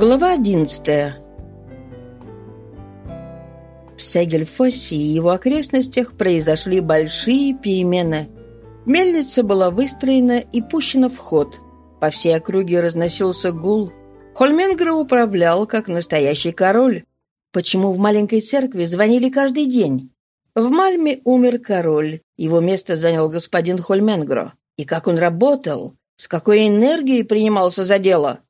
Глава одиннадцатая. В Сегельфосе и его окрестностях произошли большие перемены. Мельница была выстроена и пущена в ход. По всей округе разносился гул. Хольменгер управлял, как настоящий король. Почему в маленькой церкви звонили каждый день? В Мальме умер король. Его место занял господин Хольменгро. И как он работал, с какой энергией принимался за дело.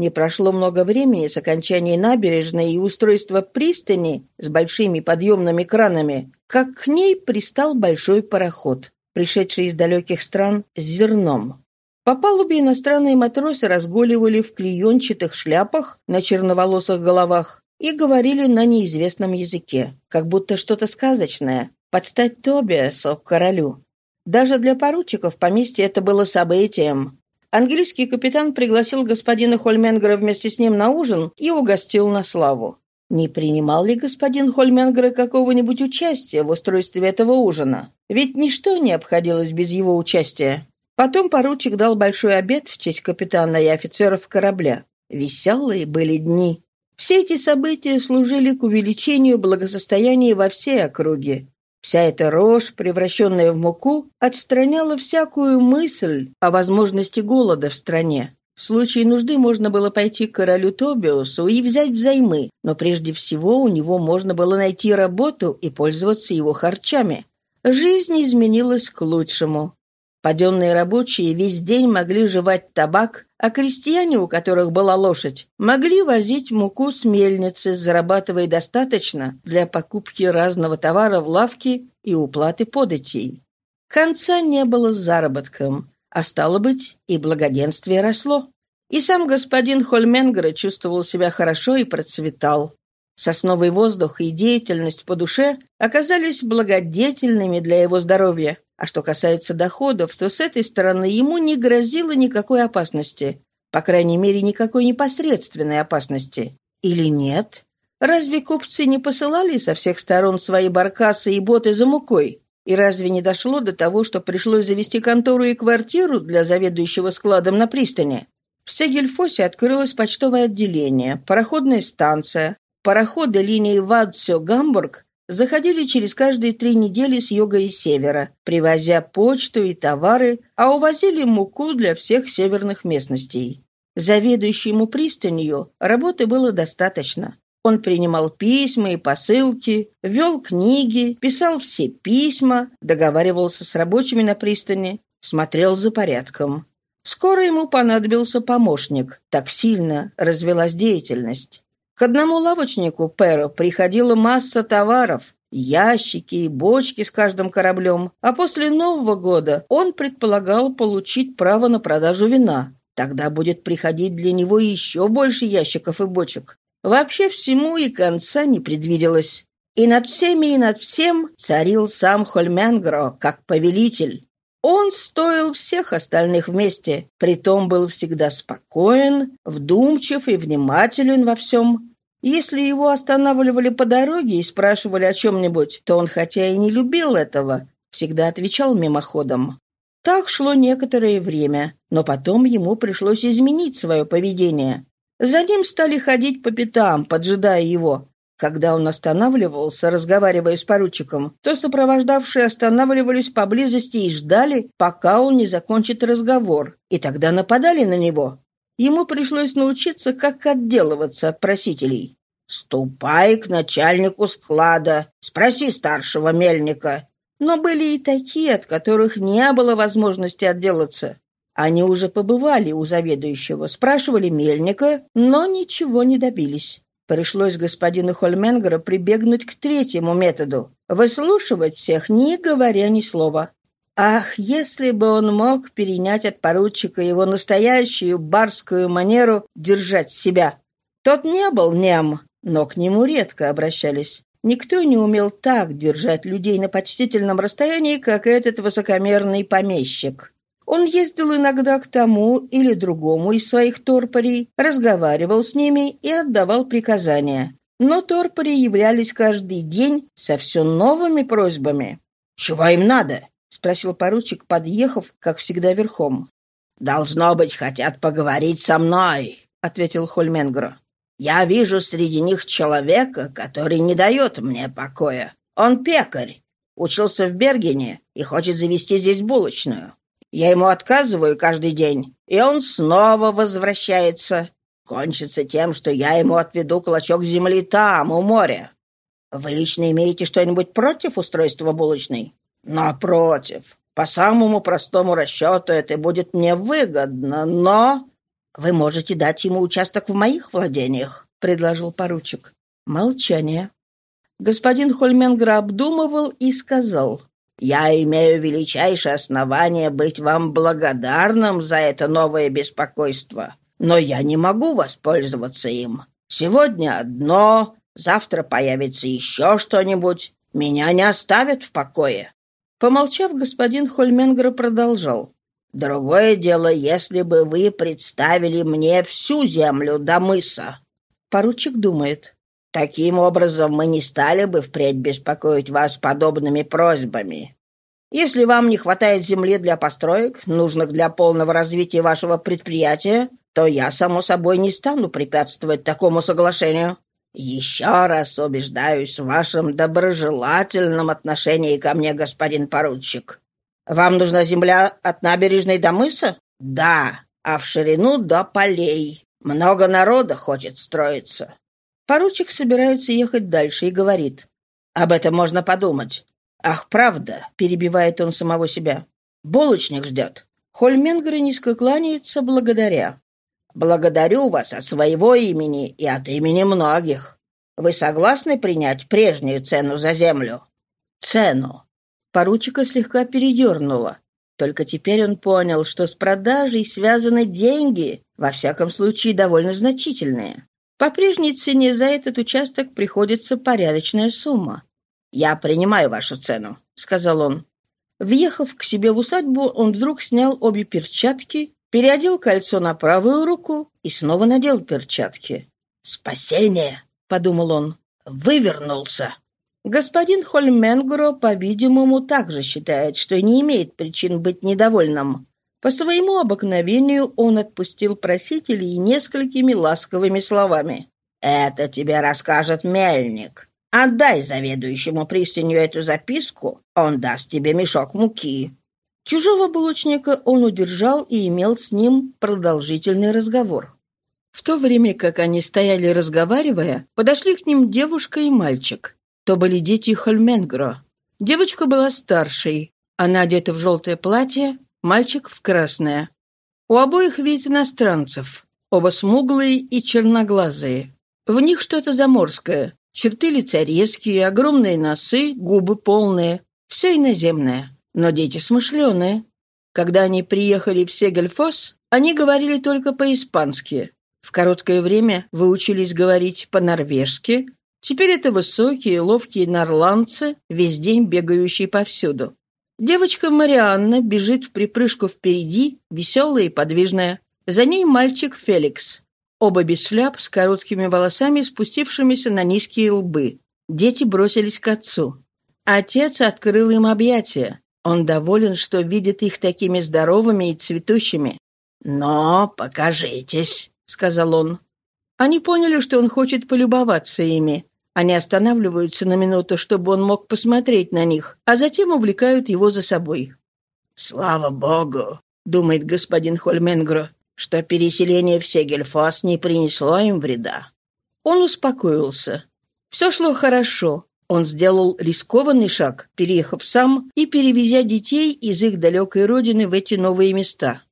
Не прошло много времени с окончания набережной и устройства пристани с большими подъемными кранами, как к ней пристал большой пароход, пришедший из далеких стран с зерном. По палубе иностранные матросы разгуливали в клеенчатых шляпах на черноволосых головах и говорили на неизвестном языке, как будто что-то сказочное, под стать Тобиасу, королю. Даже для поручиков поместье это было событием. Английский капитан пригласил господина Хольменгера вместе с ним на ужин и угостил на славу. Не принимал ли господин Хольменгера какого-нибудь участия в устройстве этого ужина? Ведь ничто не обходилось без его участия. Потом поручик дал большой обед в честь капитана и офицеров корабля. Веселые были дни. Все эти события служили к увеличению благосостояния во всей округе. Вся эта рожь, превращенная в муку, отстраняла всякую мысль о возможности голода в стране. В случае нужды можно было пойти к королю Тобиусу и взять взаймы, но прежде всего у него можно было найти работу и пользоваться его харчами. Жизнь изменилась к лучшему. Паденные рабочие весь день могли жевать табак, а крестьяне, у которых была лошадь, могли возить муку с мельницы, зарабатывая достаточно для покупки разного товара в лавке и уплаты податей. Конца не было с заработком, а стало быть, и благоденствие росло. И сам господин Хольменгера чувствовал себя хорошо и процветал. Сосновый воздух и деятельность по душе оказались благодетельными для его здоровья. А что касается доходов, то с этой стороны ему не грозило никакой опасности. По крайней мере, никакой непосредственной опасности. Или нет? Разве купцы не посылали со всех сторон свои баркасы и боты за мукой? И разве не дошло до того, что пришлось завести контору и квартиру для заведующего складом на пристани? В Сегельфосе открылось почтовое отделение, пароходная станция. Пароходы линии Вадсё-Гамбург заходили через каждые три недели с юга и севера, привозя почту и товары, а увозили муку для всех северных местностей. Заведующему пристанью работы было достаточно. Он принимал письма и посылки, вел книги, писал все письма, договаривался с рабочими на пристани, смотрел за порядком. Скоро ему понадобился помощник, так сильно развелась деятельность. К одному лавочнику Перо приходила масса товаров, ящики и бочки с каждым кораблем, а после Нового года он предполагал получить право на продажу вина. Тогда будет приходить для него еще больше ящиков и бочек. Вообще всему и конца не предвиделось. И над всеми, и над всем царил сам Хольменгро, как повелитель. Он стоил всех остальных вместе, притом был всегда спокоен, вдумчив и внимателен во всем. Если его останавливали по дороге и спрашивали о чем-нибудь, то он, хотя и не любил этого, всегда отвечал мимоходом. Так шло некоторое время, но потом ему пришлось изменить свое поведение. За ним стали ходить по пятам, поджидая его. Когда он останавливался, разговаривая с поручиком, то сопровождавшие останавливались поблизости и ждали, пока он не закончит разговор, и тогда нападали на него. Ему пришлось научиться, как отделываться от просителей. «Ступай к начальнику склада, спроси старшего мельника». Но были и такие, от которых не было возможности отделаться. Они уже побывали у заведующего, спрашивали мельника, но ничего не добились. Пришлось господину Хольменгера прибегнуть к третьему методу – выслушивать всех, не говоря ни слова. Ах, если бы он мог перенять от поручика его настоящую барскую манеру держать себя! Тот не был нем, но к нему редко обращались. Никто не умел так держать людей на почтительном расстоянии, как этот высокомерный помещик. Он ездил иногда к тому или другому из своих торпорей, разговаривал с ними и отдавал приказания. Но торпори являлись каждый день со все новыми просьбами. «Чего им надо? — спросил поручик, подъехав, как всегда, верхом. «Должно быть, хотят поговорить со мной», — ответил Хольменгро. Я вижу среди них человека, который не дает мне покоя. Он пекарь, учился в Бергене и хочет завести здесь булочную. Я ему отказываю каждый день, и он снова возвращается. Кончится тем, что я ему отведу клочок земли там, у моря. Вы лично имеете что-нибудь против устройства булочной? Напротив. По самому простому расчету это будет мне выгодно, но... Вы можете дать ему участок в моих владениях, предложил поручик. Молчание. Господин Хольменгер обдумывал и сказал, «Я имею величайшее основание быть вам благодарным за это новое беспокойство, но я не могу воспользоваться им. Сегодня одно, завтра появится еще что-нибудь. Меня не оставят в покое». Помолчав, господин Хольменгер продолжал. «Другое дело, если бы вы представили мне всю землю до мыса». Поручик думает. «Таким образом мы не стали бы впредь беспокоить вас подобными просьбами. Если вам не хватает земли для построек, нужных для полного развития вашего предприятия, то я, само собой, не стану препятствовать такому соглашению. «Еще раз убеждаюсь в вашем доброжелательном отношении ко мне, господин поручик. Вам нужна земля от набережной до мыса? Да, а в ширину до полей. Много народа хочет строиться». Поручик собирается ехать дальше и говорит. «Об этом можно подумать». «Ах, правда», — перебивает он самого себя. «Булочник ждет». Хольменгер низко кланяется благодаря. Благодарю вас от своего имени и от имени многих. Вы согласны принять прежнюю цену за землю? Цену. Поручика слегка передернуло. Только теперь он понял, что с продажей связаны деньги, во всяком случае довольно значительные. По прежней цене за этот участок приходится порядочная сумма. «Я принимаю вашу цену», — сказал он. Въехав к себе в усадьбу, он вдруг снял обе перчатки переодел кольцо на правую руку и снова надел перчатки. «Спасение!» — подумал он. «Вывернулся!» Господин Хольменгро, по-видимому, также считает, что не имеет причин быть недовольным. По своему обыкновению он отпустил просителей несколькими ласковыми словами. «Это тебе расскажет мельник. Отдай заведующему пристанью эту записку, он даст тебе мешок муки. Чужого булочника он удержал и имел с ним продолжительный разговор. В то время, как они стояли разговаривая, подошли к ним девушка и мальчик. То были дети Хольменгро. Девочка была старшей. Она одета в желтое платье, мальчик в красное. У обоих вид иностранцев. Оба смуглые и черноглазые. В них что-то заморское. Черты лица резкие, огромные носы, губы полные. Все иноземное. Но дети смышленые. Когда они приехали в Сегельфос, они говорили только по-испански. В короткое время выучились говорить по-норвежски. Теперь это высокие, ловкие норландцы, весь день бегающие повсюду. Девочка Марианна бежит в припрыжку впереди, веселая и подвижная. За ней мальчик Феликс. Оба без шляп, с короткими волосами, спустившимися на низкие лбы. Дети бросились к отцу. Отец открыл им объятия. Он доволен, что видит их такими здоровыми и цветущими. «Но покажитесь», — сказал он. Они поняли, что он хочет полюбоваться ими. Они останавливаются на минуту, чтобы он мог посмотреть на них, а затем увлекают его за собой. «Слава Богу», — думает господин Хольменгро, что переселение в Сегельфас не принесло им вреда. Он успокоился. Все шло хорошо. Он сделал рискованный шаг, переехав сам и перевезя детей из их далекой родины в эти новые места.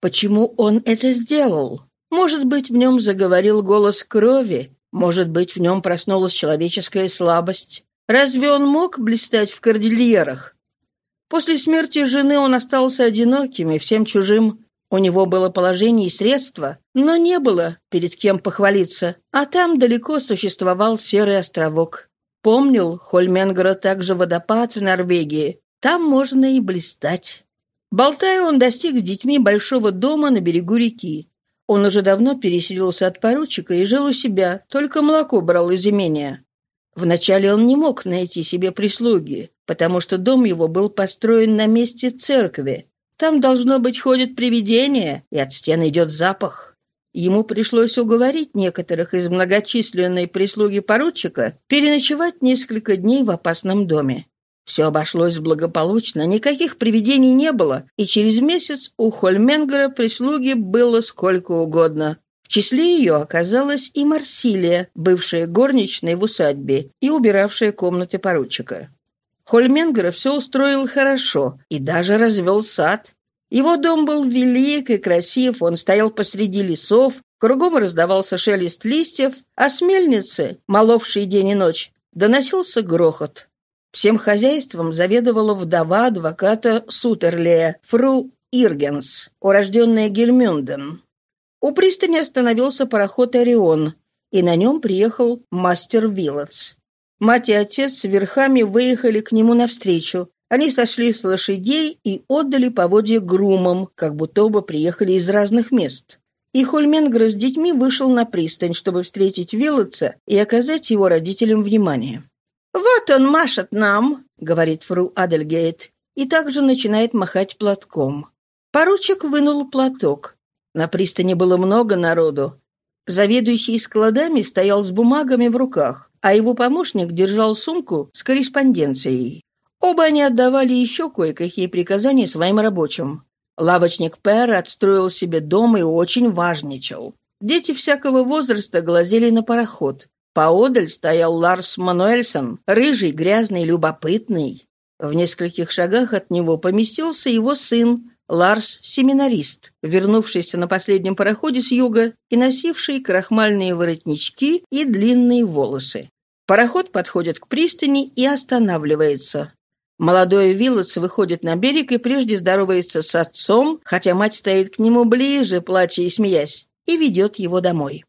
Почему он это сделал? Может быть, в нем заговорил голос крови, может быть, в нем проснулась человеческая слабость. Разве он мог блистать в кордильерах? После смерти жены он остался одиноким и всем чужим. У него было положение и средства, но не было перед кем похвалиться, а там далеко существовал серый островок. Помнил Хольменгера также водопад в Норвегии. Там можно и блистать. Болтая, он достиг с детьми большого дома на берегу реки. Он уже давно переселился от поручика и жил у себя, только молоко брал из имения. Вначале он не мог найти себе прислуги, потому что дом его был построен на месте церкви. Там, должно быть, ходит привидение, и от стен идет запах. Ему пришлось уговорить некоторых из многочисленной прислуги поручика переночевать несколько дней в опасном доме. Все обошлось благополучно, никаких привидений не было, и через месяц у Хольменгера прислуги было сколько угодно. В числе ее оказалась и Марсилия, бывшая горничной в усадьбе и убиравшая комнаты поручика. Хольменгера все устроил хорошо и даже развел сад. Его дом был велик и красив, он стоял посреди лесов, кругом раздавался шелест листьев, а с мельницы, моловшей день и ночь, доносился грохот. Всем хозяйством заведовала вдова адвоката Сутерлея, фру Иргенс, урожденная Гельмюнден. У пристани остановился пароход «Орион», и на нем приехал мастер Виллотс. Мать и отец с верхами выехали к нему навстречу. Они сошли с лошадей и отдали поводья грумам, как будто оба приехали из разных мест. И Хольменгра с детьми вышел на пристань, чтобы встретить Виллотса и оказать его родителям внимание. «Вот он машет нам», — говорит фру Адельгейт, и также начинает махать платком. Поручик вынул платок. На пристани было много народу. Заведующий складами стоял с бумагами в руках, а его помощник держал сумку с корреспонденцией. Оба они отдавали еще кое-какие приказания своим рабочим. Лавочник Пэр отстроил себе дом и очень важничал. Дети всякого возраста глазели на пароход. Поодаль стоял Ларс Мануэльсон, рыжий, грязный, любопытный. В нескольких шагах от него поместился его сын, Ларс – семинарист, вернувшийся на последнем пароходе с юга и носивший крахмальные воротнички и длинные волосы. Пароход подходит к пристани и останавливается. Молодой Виллотс выходит на берег и прежде здоровается с отцом, хотя мать стоит к нему ближе, плача и смеясь, и ведет его домой.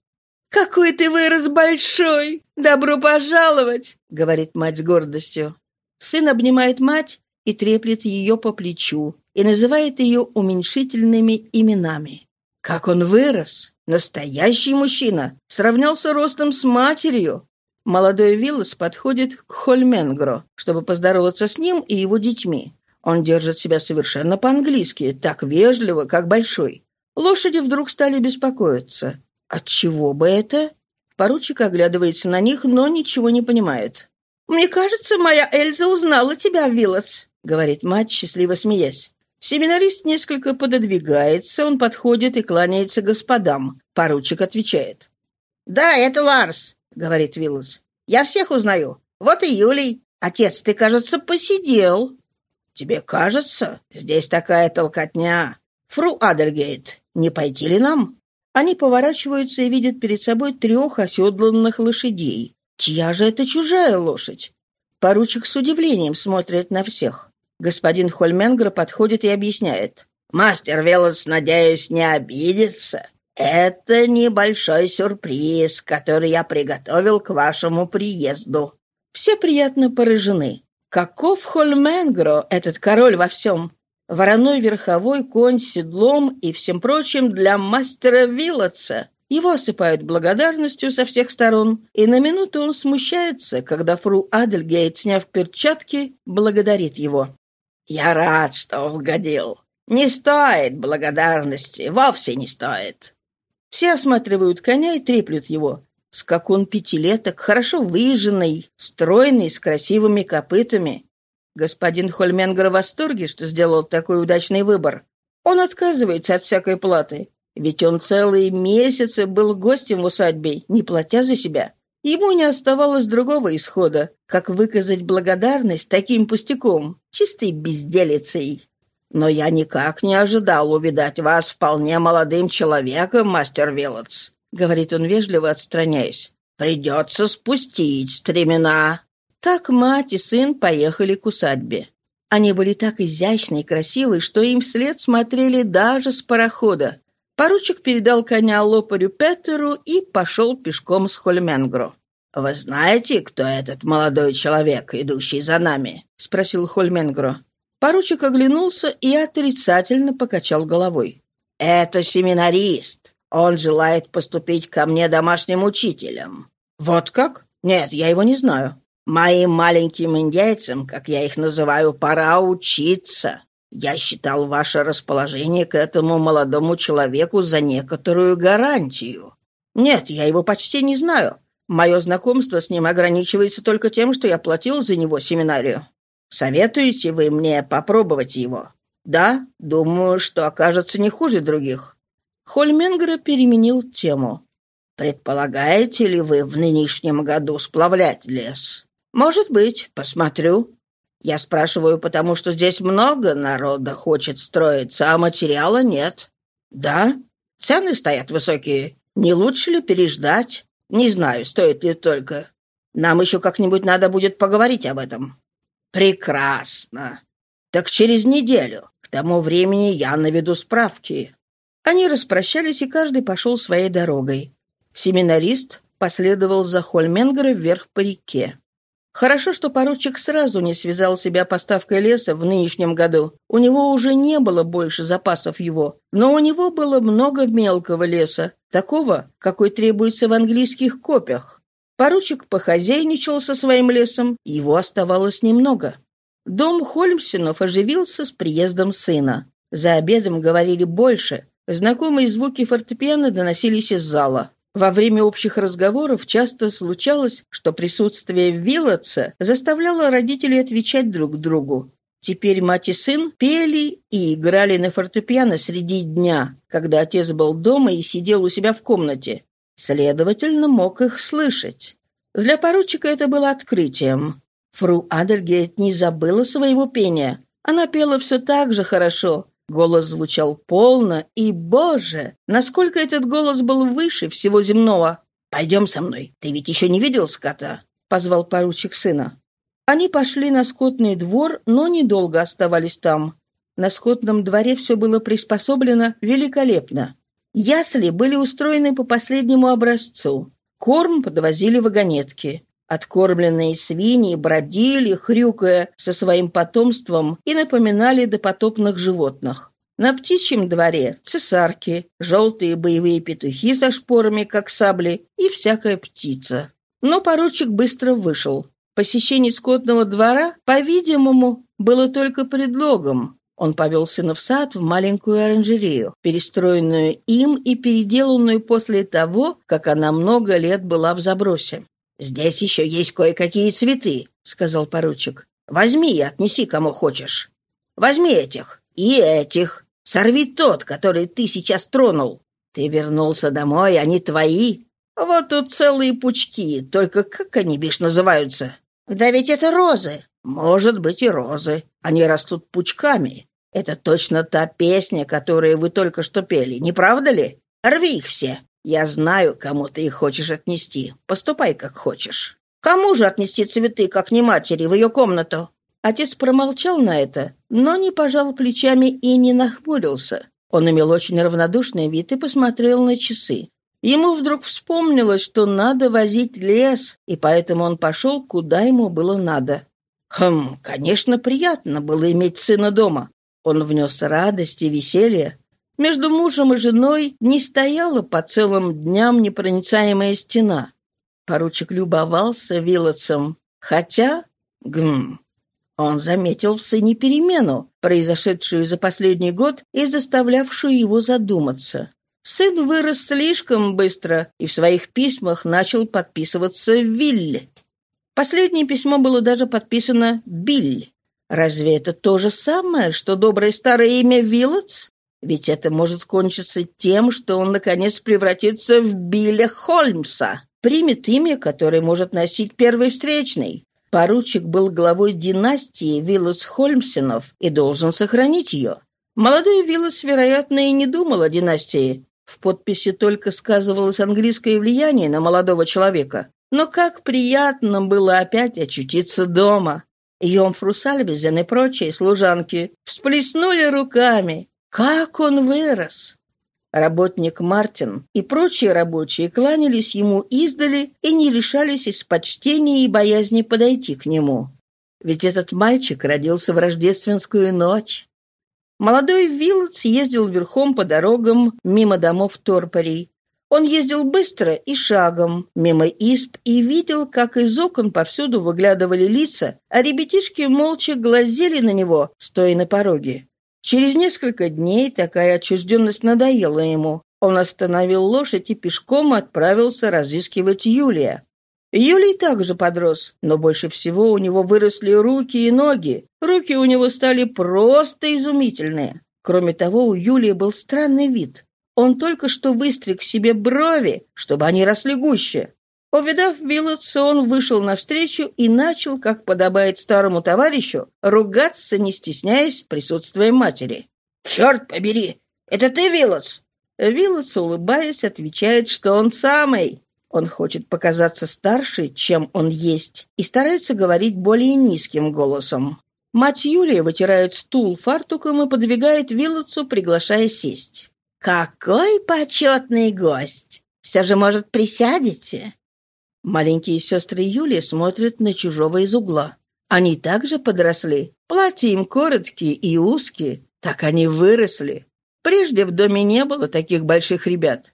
«Какой ты вырос большой! Добро пожаловать!» — говорит мать с гордостью. Сын обнимает мать и треплет ее по плечу и называет ее уменьшительными именами. Как он вырос! Настоящий мужчина! Сравнялся ростом с матерью. Молодой Виллас подходит к Хольменгро, чтобы поздороваться с ним и его детьми. Он держит себя совершенно по-английски, так вежливо, как большой. Лошади вдруг стали беспокоиться. От чего бы это? Поручик оглядывается на них, но ничего не понимает. «Мне кажется, моя Эльза узнала тебя, Виллас», — говорит мать, счастливо смеясь. Семинарист несколько пододвигается, он подходит и кланяется господам. Поручик отвечает. «Да, это Ларс», — говорит Виллас. «Я всех узнаю. Вот и Юлий. Отец, ты, кажется, посидел». «Тебе кажется? Здесь такая толкотня. Фру Адельгейт, не пойти ли нам?» Они поворачиваются и видят перед собой трех оседланных лошадей. Чья же это чужая лошадь? Поручик с удивлением смотрит на всех. Господин Хольменгер подходит и объясняет. «Мастер Велос, надеюсь, не обидится. Это небольшой сюрприз, который я приготовил к вашему приезду». Все приятно поражены. Каков Хольменгро, этот король во всем? Вороной верховой конь с седлом и всем прочим для мастера Виллотса. Его осыпают благодарностью со всех сторон, и на минуту он смущается, когда фру Адельгейт, сняв перчатки, благодарит его. «Я рад, что угодил. Не стоит благодарности, вовсе не стоит». Все осматривают коня и треплют его. Скакун пятилеток, хорошо выезженный, стройный, с красивыми копытами. Господин Хольменгер в восторге, что сделал такой удачный выбор. Он отказывается от всякой платы, ведь он целые месяцы был гостем в усадьбе, не платя за себя. Ему не оставалось другого исхода, как выказать благодарность таким пустяком, чистой безделицей. Но я никак не ожидал увидать вас вполне молодым человеком, мастер Виллотс, — говорит он вежливо, отстраняясь. Придется спустить стремена. Так мать и сын поехали к усадьбе. Они были так изящны и красивы, что им вслед смотрели даже с парохода. Поручик передал коня лопарю Петеру и пошел пешком с Хольменгро. «Вы знаете, кто этот молодой человек, идущий за нами?» — спросил Хольменгро. Поручик оглянулся и отрицательно покачал головой. «Это семинарист. Он желает поступить ко мне домашним учителем». «Вот как? Нет, я его не знаю». Моим маленьким индейцам, как я их называю, пора учиться. Я считал ваше расположение к этому молодому человеку за некоторую гарантию. Нет, я его почти не знаю. Мое знакомство с ним ограничивается только тем, что я платил за него семинарию. Советуете вы мне попробовать его? Да, думаю, что окажется не хуже других. Хольменгера переменил тему. Предполагаете ли вы в нынешнем году сплавлять лес? Может быть, посмотрю. Я спрашиваю, потому что здесь много народа хочет строиться, а материала нет. Да, цены стоят высокие. Не лучше ли переждать? Не знаю, стоит ли только. Нам еще как-нибудь надо будет поговорить об этом. Прекрасно. Так через неделю. К тому времени я наведу справки. Они распрощались, и каждый пошел своей дорогой. Семинарист последовал за Хольменгера вверх по реке. Хорошо, что поручик сразу не связал себя поставкой леса в нынешнем году. У него уже не было больше запасов его, но у него было много мелкого леса, такого, какой требуется в английских копиях. Поручик похозяйничал со своим лесом, его оставалось немного. Дом Хольмсенов оживился с приездом сына. За обедом говорили больше. Знакомые звуки фортепиано доносились из зала. Во время общих разговоров часто случалось, что присутствие Виллотса заставляло родителей отвечать друг другу. Теперь мать и сын пели и играли на фортепиано среди дня, когда отец был дома и сидел у себя в комнате. Следовательно, мог их слышать. Для поручика это было открытием. Фру Адельгейт не забыла своего пения. Она пела все так же хорошо, Голос звучал полно, и, боже, насколько этот голос был выше всего земного. «Пойдем со мной, ты ведь еще не видел скота?» — позвал поручик сына. Они пошли на скотный двор, но недолго оставались там. На скотном дворе все было приспособлено великолепно. Ясли были устроены по последнему образцу. Корм подвозили вагонетки. Откормленные свиньи бродили, хрюкая со своим потомством и напоминали допотопных животных. На птичьем дворе цесарки, желтые боевые петухи со шпорами, как сабли, и всякая птица. Но поручик быстро вышел. Посещение скотного двора, по-видимому, было только предлогом. Он повел сына в сад в маленькую оранжерею, перестроенную им и переделанную после того, как она много лет была в забросе. «Здесь еще есть кое-какие цветы», — сказал поручик. «Возьми и отнеси кому хочешь. Возьми этих и этих. Сорви тот, который ты сейчас тронул. Ты вернулся домой, они твои. Вот тут целые пучки, только как они, бишь, называются?» «Да ведь это розы». «Может быть, и розы. Они растут пучками. Это точно та песня, которую вы только что пели, не правда ли? Рви их все. Я знаю, кому ты их хочешь отнести. Поступай, как хочешь. Кому же отнести цветы, как не матери, в ее комнату?» Отец промолчал на это, но не пожал плечами и не нахмурился. Он имел очень равнодушный вид и посмотрел на часы. Ему вдруг вспомнилось, что надо возить лес, и поэтому он пошел, куда ему было надо. Хм, конечно, приятно было иметь сына дома. Он внес радость и веселье, между мужем и женой не стояла по целым дням непроницаемая стена. Поручик любовался Вилотсом, хотя... Гм... Он заметил в сыне перемену, произошедшую за последний год и заставлявшую его задуматься. Сын вырос слишком быстро и в своих письмах начал подписываться Вилли. Последнее письмо было даже подписано Биль. Разве это то же самое, что доброе старое имя Вилотс? Ведь это может кончиться тем, что он, наконец, превратится в Билля Холмса, примет имя, которое может носить первый встречный. Поручик был главой династии Виллас Холмсенов и должен сохранить ее. Молодой Виллас, вероятно, и не думал о династии. В подписи только сказывалось английское влияние на молодого человека. Но как приятно было опять очутиться дома. Йомфру Сальбизен и прочие служанки всплеснули руками. Как он вырос! Работник Мартин и прочие рабочие кланялись ему издали и не решались из почтения и боязни подойти к нему. Ведь этот мальчик родился в рождественскую ночь. Молодой Виллотс ездил верхом по дорогам мимо домов Торпорей. Он ездил быстро и шагом, мимо исп, и видел, как из окон повсюду выглядывали лица, а ребятишки молча глазели на него, стоя на пороге. Через несколько дней такая отчужденность надоела ему. Он остановил лошадь и пешком отправился разыскивать Юлия. Юлий также подрос, но больше всего у него выросли руки и ноги. Руки у него стали просто изумительные. Кроме того, у Юлия был странный вид. Он только что выстриг себе брови, чтобы они росли гуще. Увидав Виллотса, он вышел навстречу и начал, как подобает старому товарищу, ругаться, не стесняясь присутствия матери. «Черт побери! Это ты, Виллотс?» Виллотс, улыбаясь, отвечает, что он самый. Он хочет показаться старше, чем он есть, и старается говорить более низким голосом. Мать Юлия вытирает стул фартуком и подвигает Виллотсу, приглашая сесть. «Какой почетный гость! Все же, может, присядете?» Маленькие сестры Юлии смотрят на чужого из угла. Они также подросли. Платья им короткие и узкие. Так они выросли. Прежде в доме не было таких больших ребят.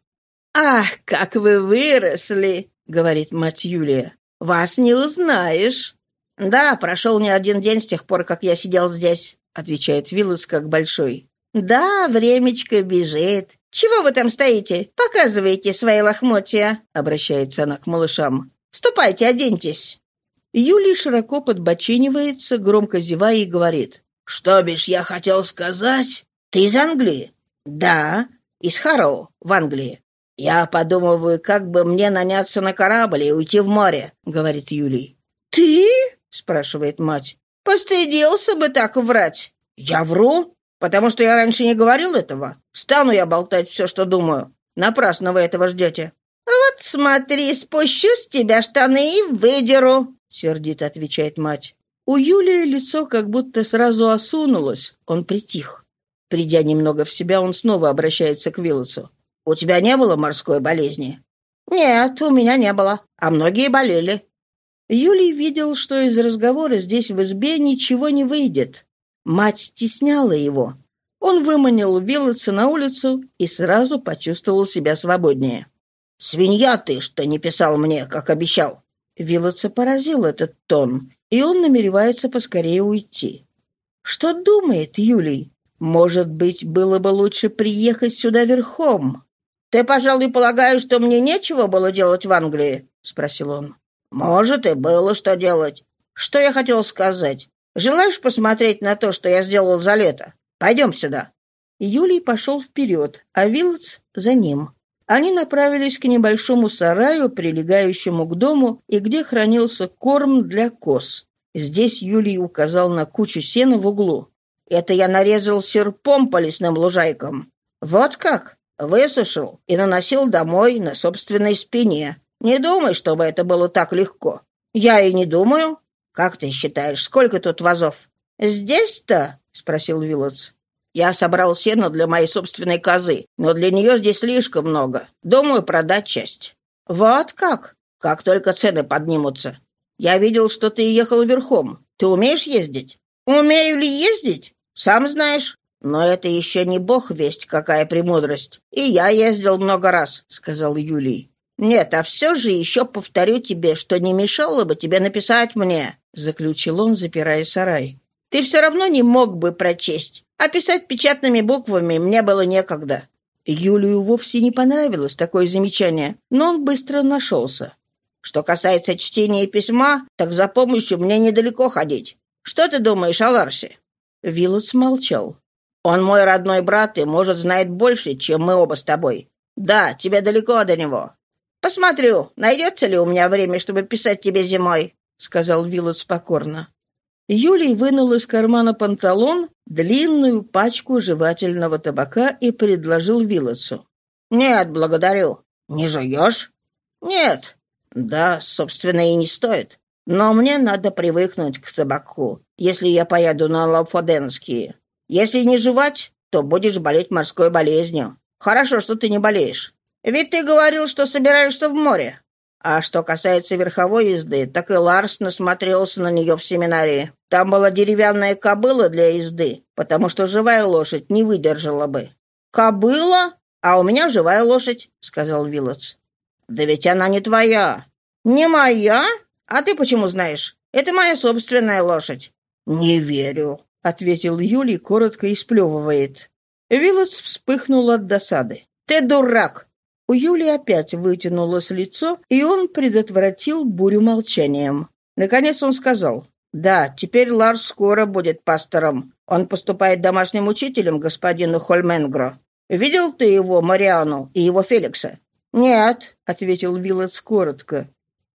«Ах, как вы выросли!» — говорит мать Юлия. «Вас не узнаешь». «Да, прошел не один день с тех пор, как я сидел здесь», — отвечает Виллус как большой. «Да, времечко бежит. Чего вы там стоите? Показывайте свои лохмотья», — обращается она к малышам. «Ступайте, оденьтесь». Юлий широко подбоченивается, громко зевая и говорит. «Что бишь я хотел сказать? Ты из Англии?» «Да, из Харроу, в Англии. «Я подумываю, как бы мне наняться на корабль и уйти в море», — говорит Юлий. «Ты?» — спрашивает мать. «Постыдился бы так врать». «Я вру, потому что я раньше не говорил этого. Стану я болтать все, что думаю. Напрасно вы этого ждете». «Вот смотри, спущу с тебя штаны и выдеру», — сердито отвечает мать. У Юлии лицо как будто сразу осунулось. Он притих. Придя немного в себя, он снова обращается к Виллосу. У тебя не было морской болезни?» «Нет, у меня не было, а многие болели». Юлий видел, что из разговора здесь в избе ничего не выйдет. Мать стесняла его. Он выманил Виллотса на улицу и сразу почувствовал себя свободнее. «Свинья ты, что не писал мне, как обещал!» Виллотса поразил этот тон, и он намеревается поскорее уйти. Что думает Юлий? Может быть, было бы лучше приехать сюда верхом? «Ты, пожалуй, полагаешь, что мне нечего было делать в Англии?» — спросил он. «Может, и было что делать. Что я хотел сказать? Желаешь посмотреть на то, что я сделал за лето? Пойдем сюда». Юлий пошел вперед, а Вилотс за ним. Они направились к небольшому сараю, прилегающему к дому, и где хранился корм для коз. Здесь Юлий указал на кучу сена в углу. «Это я нарезал серпом по лесным лужайкам. Вот как? Высушил и наносил домой на собственной спине. Не думай, чтобы это было так легко. Я и не думаю. Как ты считаешь, сколько тут вазов? Здесь-то? спросил Вилотс. Я собрал сено для моей собственной козы, но для нее здесь слишком много. Думаю, продать часть. Вот как? Как только цены поднимутся. Я видел, что ты ехал верхом. Ты умеешь ездить? Умею ли ездить? Сам знаешь. «Но это еще не бог весть, какая премудрость. И я ездил много раз», — сказал Юлий. «Нет, а все же еще повторю тебе, что не мешало бы тебе написать мне», — заключил он, запирая сарай. «Ты все равно не мог бы прочесть, а писать печатными буквами мне было некогда». Юлию вовсе не понравилось такое замечание, но он быстро нашелся. «Что касается чтения письма, так за помощью мне недалеко ходить. Что ты думаешь о Ларсе?» Виллот молчал. Он мой родной брат и, может, знает больше, чем мы оба с тобой. Да, тебе далеко до него. Посмотрю, найдется ли у меня время, чтобы писать тебе зимой», — сказал Виллот покорно. Юлий вынул из кармана панталон длинную пачку жевательного табака и предложил Виллотсу. «Нет, благодарю. Не жуешь?» «Нет. Да, собственно, и не стоит. Но мне надо привыкнуть к табаку, если я поеду на Лапфоденские. Если не жевать, то будешь болеть морской болезнью. Хорошо, что ты не болеешь. Ведь ты говорил, что собираешься в море. А что касается верховой езды, так и Ларс насмотрелся на нее в семинарии. Там была деревянная кобыла для езды, потому что живая лошадь не выдержала бы. «Кобыла? А у меня живая лошадь», — сказал Вилотс. «Да ведь она не твоя». «Не моя? А ты почему знаешь? Это моя собственная лошадь». «Не верю». — ответил Юлий, коротко исплевывает. Виллотс вспыхнул от досады. «Ты дурак!» У Юли опять вытянулось лицо, и он предотвратил бурю молчанием. Наконец он сказал, «Да, теперь Ларс скоро будет пастором. Он поступает домашним учителем господину Хольменгро. Видел ты его, Мариану, и его Феликса?» «Нет», — ответил Виллетс коротко.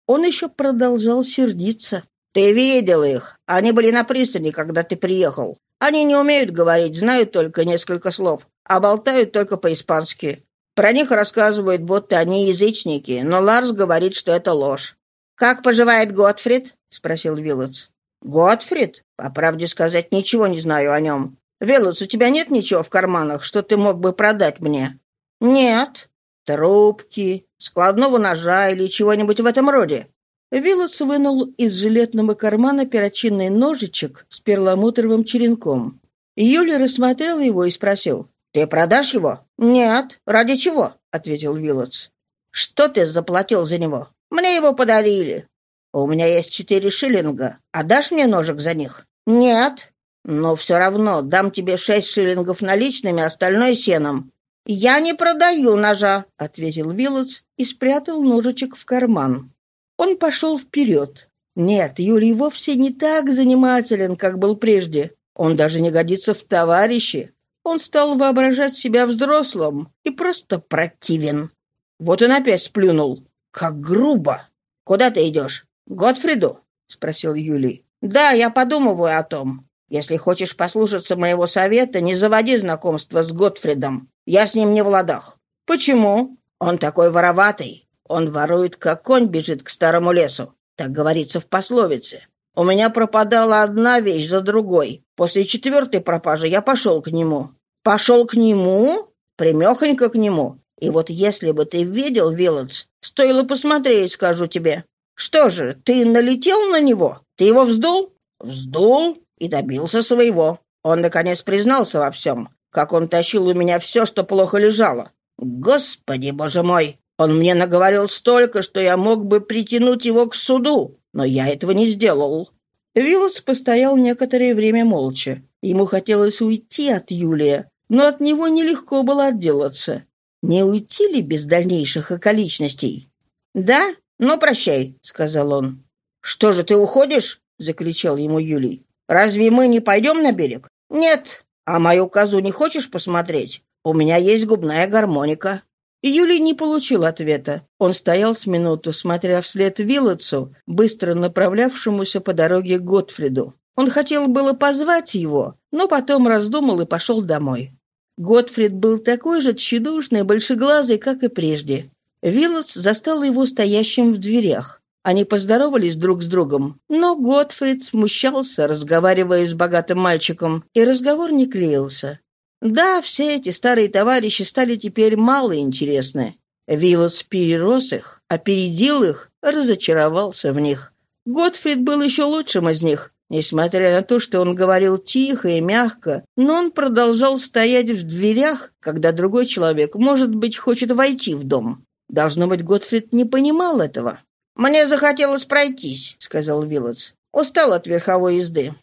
Он еще продолжал сердиться. «Ты видел их. Они были на пристани, когда ты приехал. Они не умеют говорить, знают только несколько слов, а болтают только по-испански. Про них рассказывают, будто они язычники, но Ларс говорит, что это ложь. «Как поживает Готфрид?» — спросил Виллотс. «Готфрид? По правде сказать, ничего не знаю о нем. Виллотс, у тебя нет ничего в карманах, что ты мог бы продать мне?» «Нет». «Трубки, складного ножа или чего-нибудь в этом роде?» Виллотс вынул из жилетного кармана перочинный ножичек с перламутровым черенком. Юля рассмотрел его и спросил. «Ты продашь его?» «Нет. Ради чего?» — ответил Виллотс. «Что ты заплатил за него?» «Мне его подарили». «У меня есть четыре шиллинга. А дашь мне ножик за них?» «Нет». «Но все равно дам тебе шесть шиллингов наличными, остальное сеном». «Я не продаю ножа», — ответил Виллотс и спрятал ножичек в карман. Он пошел вперед. Нет, Юрий вовсе не так занимателен, как был прежде. Он даже не годится в товарищи. Он стал воображать себя взрослым и просто противен. Вот он опять сплюнул. Как грубо. Куда ты идешь? Готфриду? Спросил Юлий. Да, я подумываю о том. Если хочешь послушаться моего совета, не заводи знакомство с Готфридом. Я с ним не в ладах. Почему? Он такой вороватый. Он ворует, как конь бежит к старому лесу. Так говорится в пословице. У меня пропадала одна вещь за другой. После четвертой пропажи я пошел к нему. Пошел к нему? Примехонько к нему. И вот если бы ты видел, Виллотс, стоило посмотреть, скажу тебе. Что же, ты налетел на него? Ты его вздул? Вздул и добился своего. Он, наконец, признался во всем. Как он тащил у меня все, что плохо лежало. Господи, боже мой! Он мне наговорил столько, что я мог бы притянуть его к суду но я этого не сделал». Виллс постоял некоторое время молча. Ему хотелось уйти от Юлия, но от него нелегко было отделаться. Не уйти ли без дальнейших околичностей? «Да? Ну, прощай», — сказал он. «Что же ты уходишь?» — закричал ему Юлий. «Разве мы не пойдем на берег?» «Нет». «А мою козу не хочешь посмотреть? У меня есть губная гармоника». Юлий не получил ответа. Он стоял с минуту, смотря вслед Виллотсу, быстро направлявшемуся по дороге к Готфриду. Он хотел было позвать его, но потом раздумал и пошел домой. Готфрид был такой же тщедушный, большеглазый, как и прежде. Виллотс застал его стоящим в дверях. Они поздоровались друг с другом, но Готфрид смущался, разговаривая с богатым мальчиком, и разговор не клеился. Да, все эти старые товарищи стали теперь мало интересны. Виллас перерос их, опередил их, разочаровался в них. Готфрид был еще лучшим из них, несмотря на то, что он говорил тихо и мягко, но он продолжал стоять в дверях, когда другой человек, может быть, хочет войти в дом. Должно быть, Готфрид не понимал этого. «Мне захотелось пройтись», — сказал Виллотс. «Устал от верховой езды.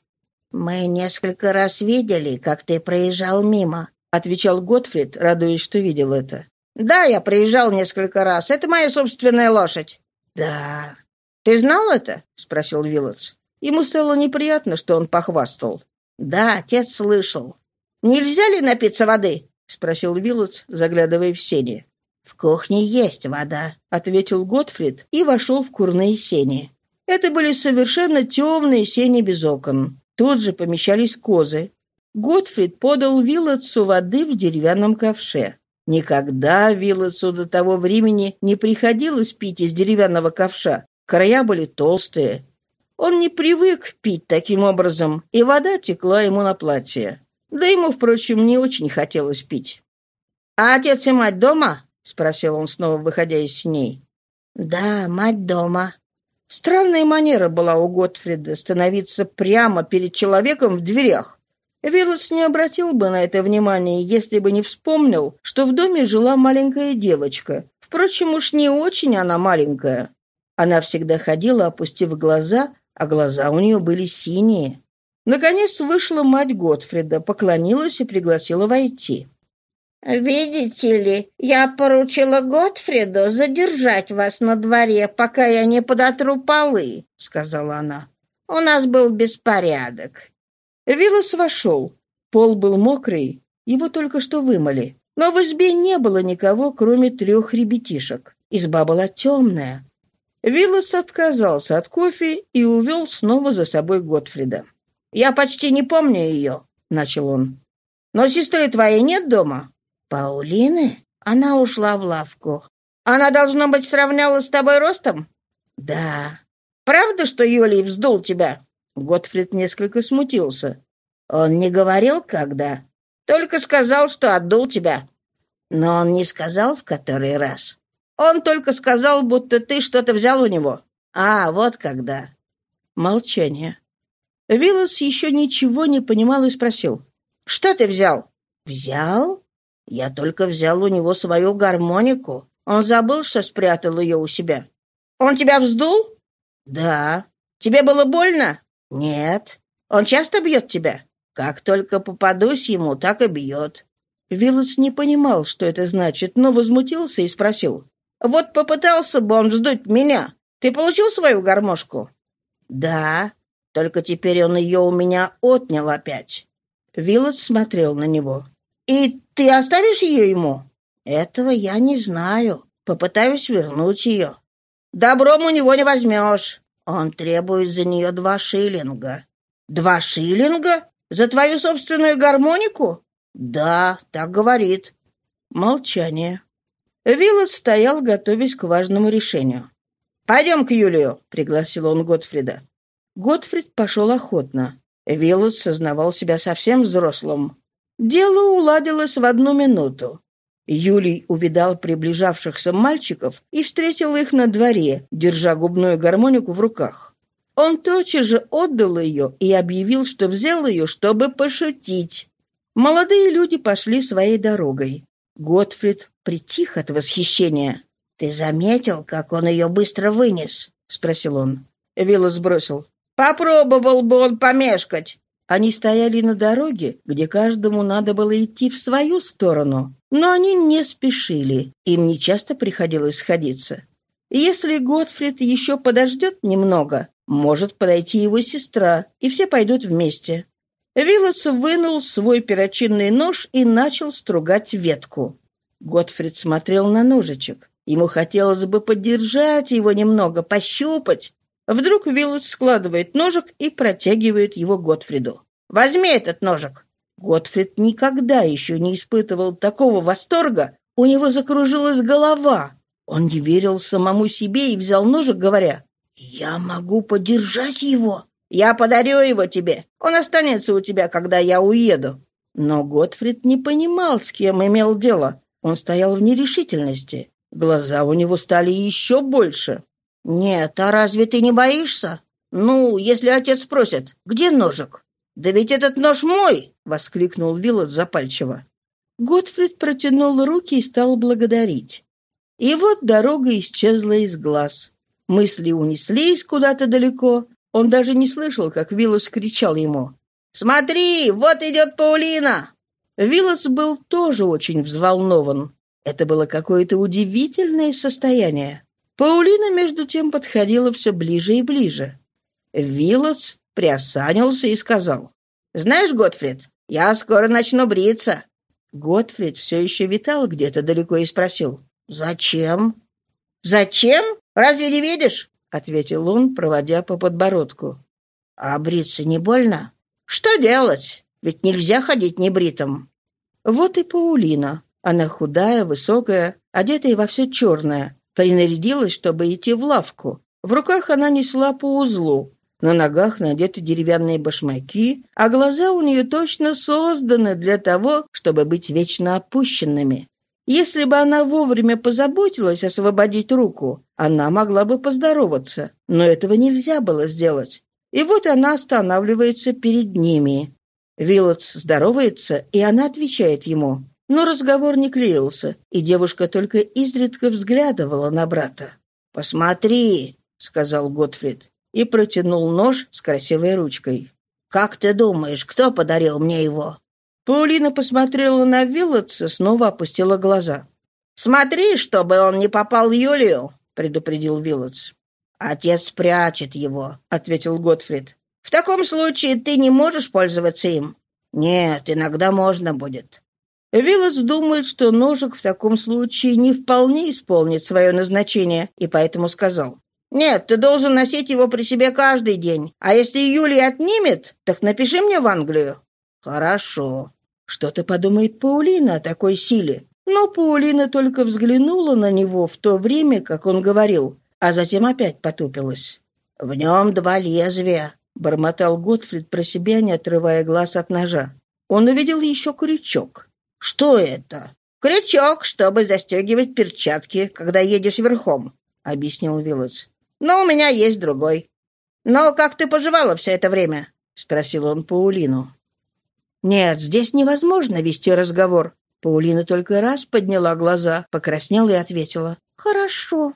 «Мы несколько раз видели, как ты проезжал мимо», — отвечал Готфрид, радуясь, что видел это. «Да, я проезжал несколько раз. Это моя собственная лошадь». «Да». «Ты знал это?» — спросил Виллотс. Ему стало неприятно, что он похвастал. «Да, отец слышал». «Нельзя ли напиться воды?» — спросил Виллотс, заглядывая в сени. «В кухне есть вода», — ответил Готфрид и вошел в курные сени. Это были совершенно темные сени без окон. Тут же помещались козы. Готфрид подал Виллотсу воды в деревянном ковше. Никогда Виллотсу до того времени не приходилось пить из деревянного ковша. Края были толстые. Он не привык пить таким образом, и вода текла ему на платье. Да ему, впрочем, не очень хотелось пить. «А отец и мать дома?» — спросил он снова, выходя из синей. «Да, мать дома», Странная манера была у Готфрида становиться прямо перед человеком в дверях. Виллос не обратил бы на это внимания, если бы не вспомнил, что в доме жила маленькая девочка. Впрочем, уж не очень она маленькая. Она всегда ходила, опустив глаза, а глаза у нее были синие. Наконец вышла мать Готфрида, поклонилась и пригласила войти. «Видите ли, я поручила Готфриду задержать вас на дворе, пока я не подотру полы», — сказала она. «У нас был беспорядок». Виллас вошел. Пол был мокрый, его только что вымыли. Но в избе не было никого, кроме трех ребятишек. Изба была темная. Виллас отказался от кофе и увел снова за собой Готфрида. «Я почти не помню ее», — начал он. «Но сестры твоей нет дома?» «Паулины? Она ушла в лавку». «Она, должно быть, сравняла с тобой ростом?» «Да». «Правда, что Юлий вздул тебя?» Готфрид несколько смутился. «Он не говорил, когда?» «Только сказал, что отдул тебя». «Но он не сказал, в который раз?» «Он только сказал, будто ты что-то взял у него». «А, вот когда». Молчание. Виллас еще ничего не понимал и спросил. «Что ты взял?» «Взял? Я только взял у него свою гармонику. Он забыл, что спрятал ее у себя. Он тебя вздул? Да. Тебе было больно? Нет. Он часто бьет тебя? Как только попадусь ему, так и бьет. Виллас не понимал, что это значит, но возмутился и спросил. «Вот попытался бы он вздуть меня. Ты получил свою гармошку?» «Да, только теперь он ее у меня отнял опять». Виллас смотрел на него. «И ты оставишь ее ему?» «Этого я не знаю. Попытаюсь вернуть ее». «Добром у него не возьмешь». «Он требует за нее два шиллинга». «Два шиллинга? За твою собственную гармонику?» «Да, так говорит». Молчание. Виллот стоял, готовясь к важному решению. «Пойдем к Юлию», — пригласил он Готфрида. Готфрид пошел охотно. Виллот сознавал себя совсем взрослым. Дело уладилось в одну минуту. Юлий увидал приближавшихся мальчиков и встретил их на дворе, держа губную гармонику в руках. Он тотчас же отдал ее и объявил, что взял ее, чтобы пошутить. Молодые люди пошли своей дорогой. Готфрид притих от восхищения. «Ты заметил, как он ее быстро вынес?» — спросил он. Виллас бросил. «Попробовал бы он помешкать. Они стояли на дороге, где каждому надо было идти в свою сторону, но они не спешили, им нечасто приходилось сходиться. Если Готфрид еще подождет немного, может подойти его сестра, и все пойдут вместе. Виллос вынул свой перочинный нож и начал стругать ветку. Готфрид смотрел на ножичек. Ему хотелось бы поддержать его немного, пощупать, Вдруг Виллус складывает ножик и протягивает его Готфриду. «Возьми этот ножик!» Готфрид никогда еще не испытывал такого восторга. У него закружилась голова. Он не верил самому себе и взял ножик, говоря, «Я могу подержать его. Я подарю его тебе. Он останется у тебя, когда я уеду». Но Готфрид не понимал, с кем имел дело. Он стоял в нерешительности. Глаза у него стали еще больше. «Нет, а разве ты не боишься? Ну, если отец спросит, где ножик?» «Да ведь этот нож мой!» — воскликнул Виллот запальчиво. Готфрид протянул руки и стал благодарить. И вот дорога исчезла из глаз. Мысли унеслись куда-то далеко. Он даже не слышал, как Виллос кричал ему. «Смотри, вот идет Паулина!» Виллос был тоже очень взволнован. Это было какое-то удивительное состояние. Паулина, между тем, подходила все ближе и ближе. Виллотс приосанился и сказал. «Знаешь, Готфрид, я скоро начну бриться». Готфрид все еще витал где-то далеко и спросил. «Зачем?» «Зачем? Разве не видишь?» — ответил он, проводя по подбородку. «А бриться не больно?» «Что делать? Ведь нельзя ходить небритым». Вот и Паулина. Она худая, высокая, одетая во все черное, Принарядилась, чтобы идти в лавку. В руках она несла по узлу. На ногах надеты деревянные башмаки, а глаза у нее точно созданы для того, чтобы быть вечно опущенными. Если бы она вовремя позаботилась освободить руку, она могла бы поздороваться, но этого нельзя было сделать. И вот она останавливается перед ними. Вилотс здоровается, и она отвечает ему. Но разговор не клеился, и девушка только изредка взглядывала на брата. «Посмотри», — сказал Готфрид, и протянул нож с красивой ручкой. Как ты думаешь, кто подарил мне его?» Паулина посмотрела на Виллотса, снова опустила глаза. «Смотри, чтобы он не попал Юлию», — предупредил Виллотс. «Отец спрячет его», — ответил Готфрид. «В таком случае ты не можешь пользоваться им?» «Нет, иногда можно будет». Виллотс думает, что ножик в таком случае не вполне исполнит свое назначение, и поэтому сказал. «Нет, ты должен носить его при себе каждый день. А если Юлия отнимет, так напиши мне в Англию». «Хорошо». Что-то подумает Паулина о такой силе. Но Паулина только взглянула на него в то время, как он говорил, а затем опять потупилась. «В нем два лезвия», — бормотал Готфрид про себя, не отрывая глаз от ножа. Он увидел еще крючок. «Что это?» «Крючок, чтобы застегивать перчатки, когда едешь верхом», — объяснил Виллотс. «Но у меня есть другой». «Но как ты поживала все это время?» — спросил он Паулину. «Нет, здесь невозможно вести разговор». Паулина только раз подняла глаза, покраснела и ответила. «Хорошо».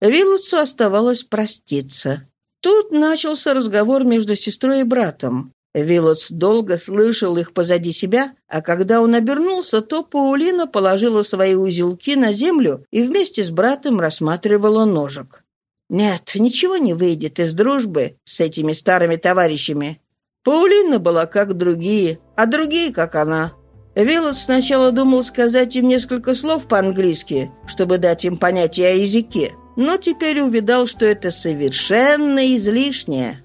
Виллотсу оставалось проститься. Тут начался разговор между сестрой и братом. Виллотс долго слышал их позади себя, а когда он обернулся, то Паулина положила свои узелки на землю и вместе с братом рассматривала ножик. Нет, ничего не выйдет из дружбы с этими старыми товарищами. Паулина была как другие, а другие как она. Виллот сначала думал сказать им несколько слов по-английски, чтобы дать им понятие о языке, но теперь увидал, что это совершенно излишнее.